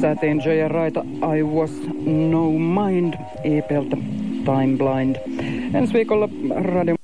Satinja ja Raita I Was No Mind EPltä Time Blind. Ensi viikolla radio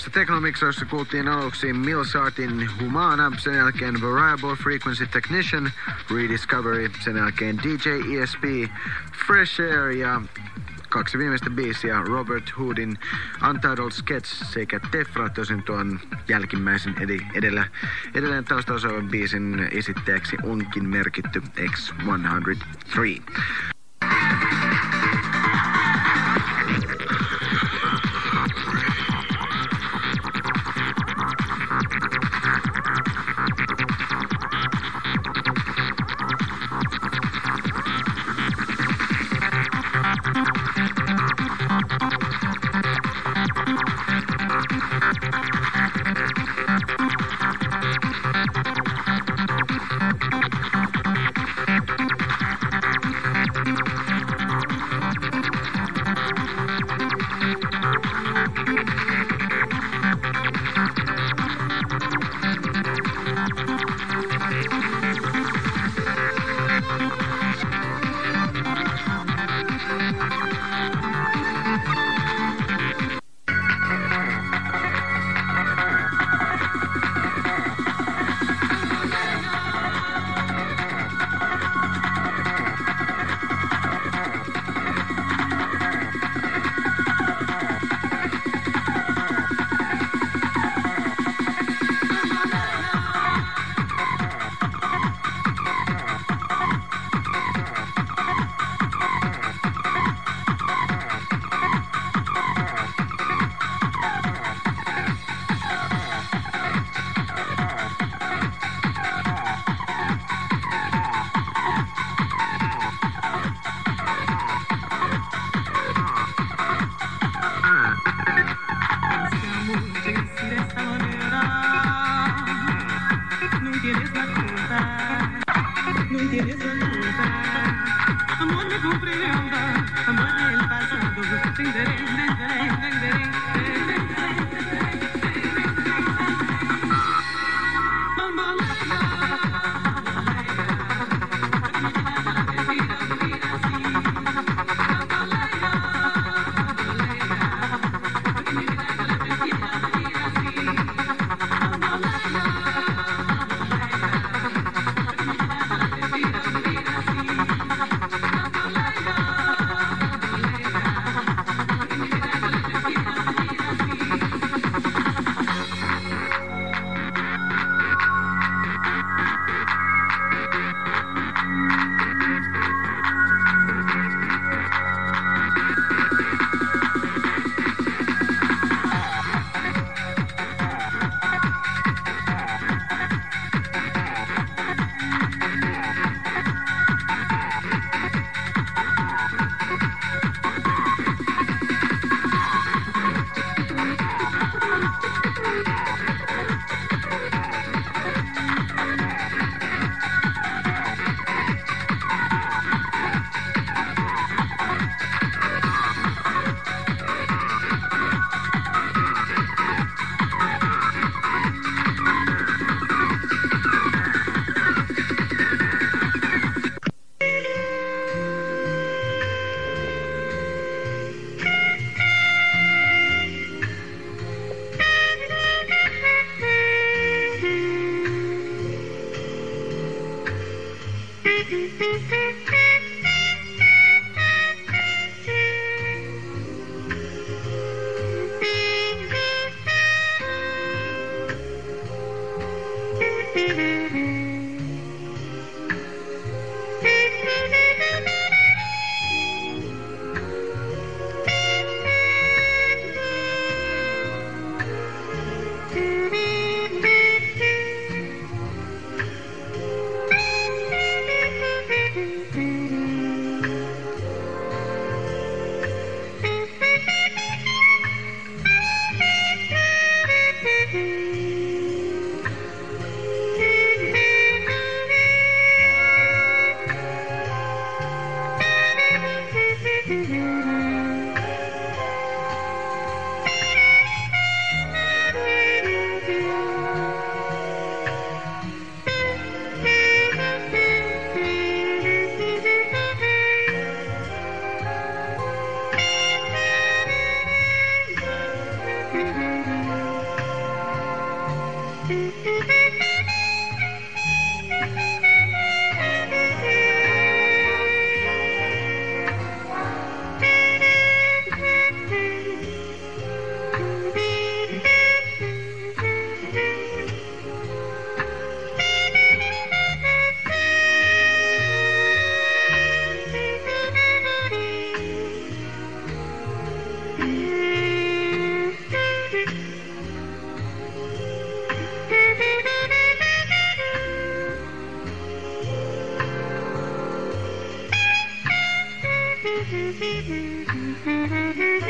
tämänkertaisessa teknomiksoissa kuultiin aluksi Millsartin Humana, sen jälkeen Variable Frequency Technician, Rediscovery, sen jälkeen DJ ESP, Fresh Air ja kaksi viimeistä biisiä Robert Hoodin Untitled Sketch sekä Tefra tosin tuon jälkimmäisen edi, edellä, edelleen taustalla biisin esittäjäksi onkin merkitty X103. Mm-hmm.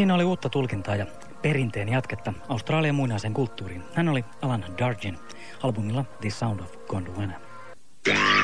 Siinä oli uutta tulkintaa ja perinteen jatketta Australian muinaiseen kulttuuriin. Hän oli Alan Dargin albumilla The Sound of Gondwana. Yeah.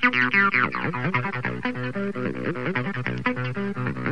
I'm sorry.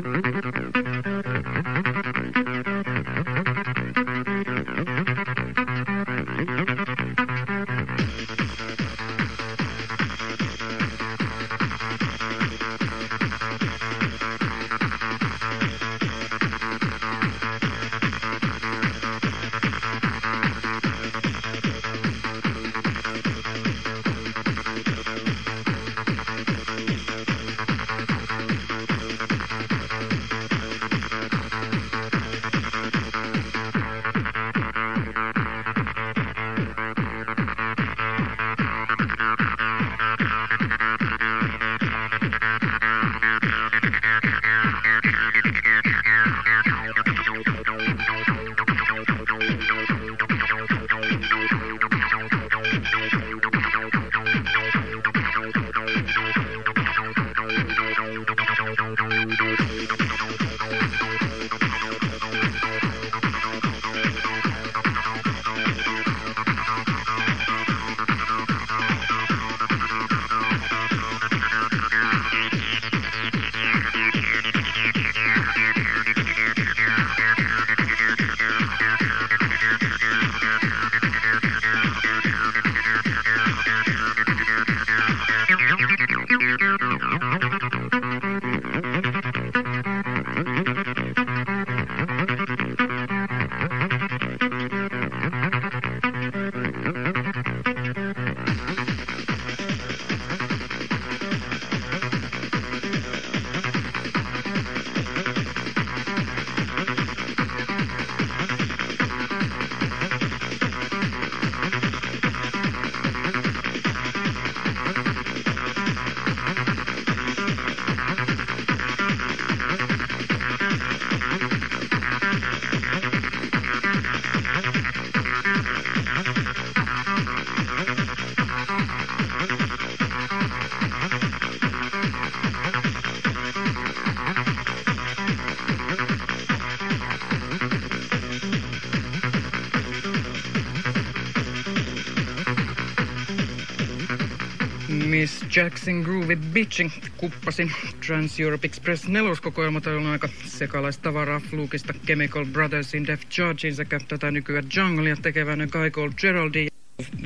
Jackson Groovy Bitchin kuppasin Trans-Europe Express neloskokoelmatoilun aika sekalaistavaraa Flukista Chemical Brothersin Def Chargin sekä tätä nykyään Junglea tekevänä Guy Gold Geraldine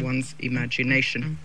One's Imagination.